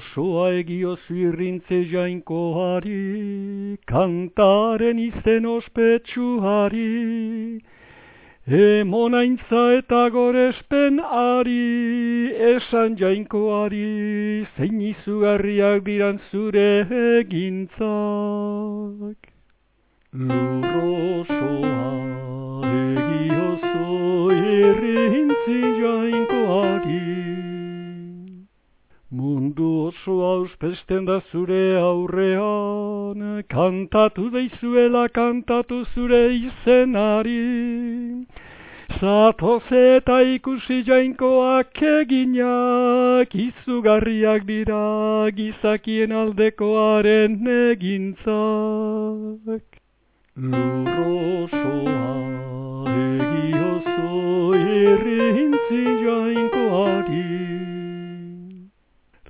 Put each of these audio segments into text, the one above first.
osoa egio zuirrintze jainkoari, kantaren izen ospetsuari, emonaintza eta gorespen ari, esan jainkoari, zein izugarriak diran zure egintzak. Lurrosoa auspesten da zure aurrean, kantatu deizuela kantatu zure izenari. Zatoz eta ikusi jainkoak eginak, izugarriak dira gizakien aldekoaren egintzak. Lurrosoa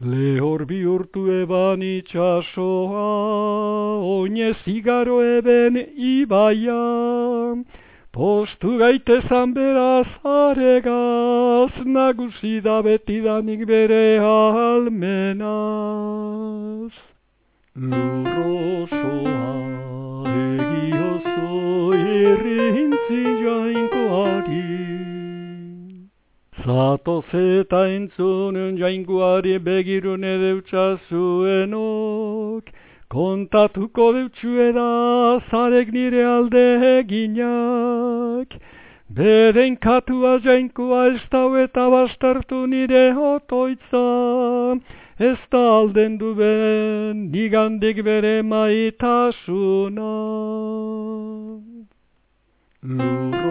Lehor bihurtu eban itxasoa, oinez igaro eben ibaia, postu gaitezan beraz aregaz, nagusi da betidanik bere almenaz. Zatoz eta entzunen jainguari begirune deutsa zuenok, kontatuko deutsueda zarek nire alde eginak. Beren katua jainkoa ez dau eta bastartu nire otoitza, ez da alden du ben nigandik bere maitasuna. Lurrosoa